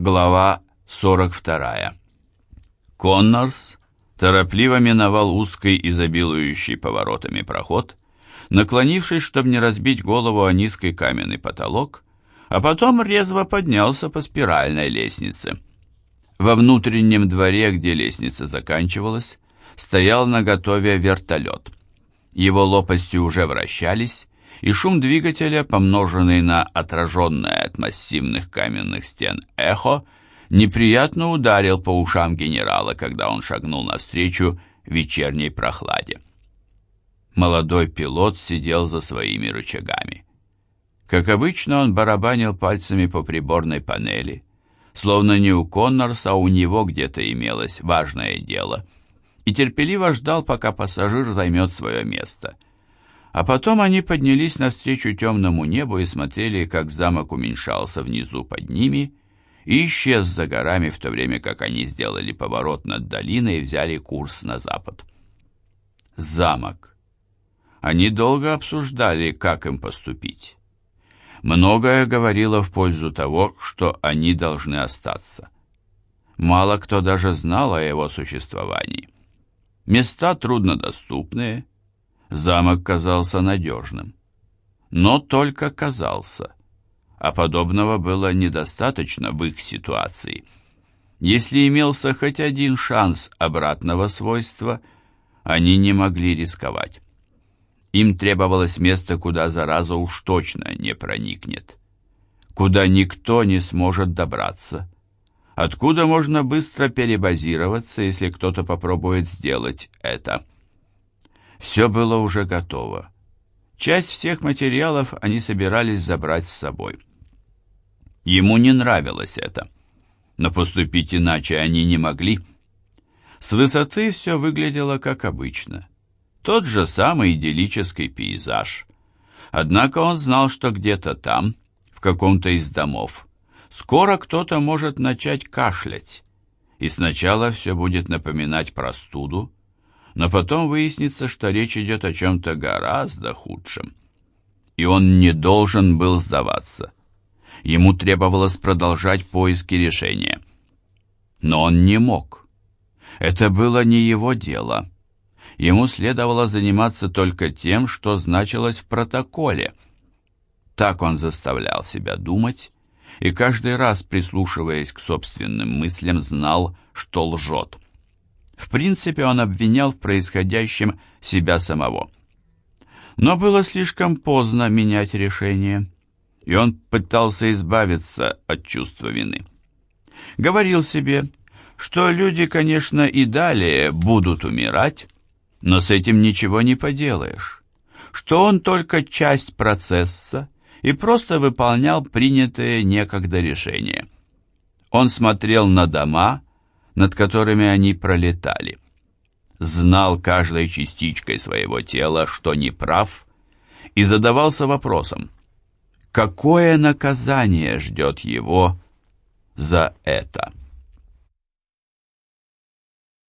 Глава 42. Коннорс торопливо миновал узкий, изобилующий поворотами проход, наклонившись, чтобы не разбить голову о низкий каменный потолок, а потом резво поднялся по спиральной лестнице. Во внутреннем дворе, где лестница заканчивалась, стоял наготове вертолет. Его лопасти уже вращались, и шум двигателя, помноженный на отраженное от массивных каменных стен эхо, неприятно ударил по ушам генерала, когда он шагнул навстречу вечерней прохладе. Молодой пилот сидел за своими рычагами. Как обычно, он барабанил пальцами по приборной панели, словно не у Коннорса, а у него где-то имелось важное дело, и терпеливо ждал, пока пассажир займет свое место — а потом они поднялись навстречу темному небу и смотрели, как замок уменьшался внизу под ними и исчез за горами, в то время как они сделали поворот над долиной и взяли курс на запад. Замок. Они долго обсуждали, как им поступить. Многое говорило в пользу того, что они должны остаться. Мало кто даже знал о его существовании. Места труднодоступные, Замок казался надежным. Но только казался. А подобного было недостаточно в их ситуации. Если имелся хоть один шанс обратного свойства, они не могли рисковать. Им требовалось место, куда зараза уж точно не проникнет. Куда никто не сможет добраться. Откуда можно быстро перебазироваться, если кто-то попробует сделать это. Все было уже готово. Часть всех материалов они собирались забрать с собой. Ему не нравилось это, но поступить иначе они не могли. С высоты все выглядело как обычно. Тот же самый идиллический пейзаж. Однако он знал, что где-то там, в каком-то из домов, скоро кто-то может начать кашлять, и сначала все будет напоминать простуду, но потом выяснится, что речь идет о чем-то гораздо худшем. И он не должен был сдаваться. Ему требовалось продолжать поиски решения. Но он не мог. Это было не его дело. Ему следовало заниматься только тем, что значилось в протоколе. Так он заставлял себя думать, и каждый раз, прислушиваясь к собственным мыслям, знал, что лжет. В принципе, он обвинял в происходящем себя самого. Но было слишком поздно менять решение, и он пытался избавиться от чувства вины. Говорил себе, что люди, конечно, и далее будут умирать, но с этим ничего не поделаешь, что он только часть процесса и просто выполнял принятые некогда решения. Он смотрел на дома, над которыми они пролетали. Знал каждой частичкой своего тела, что не прав, и задавался вопросом, какое наказание ждет его за это?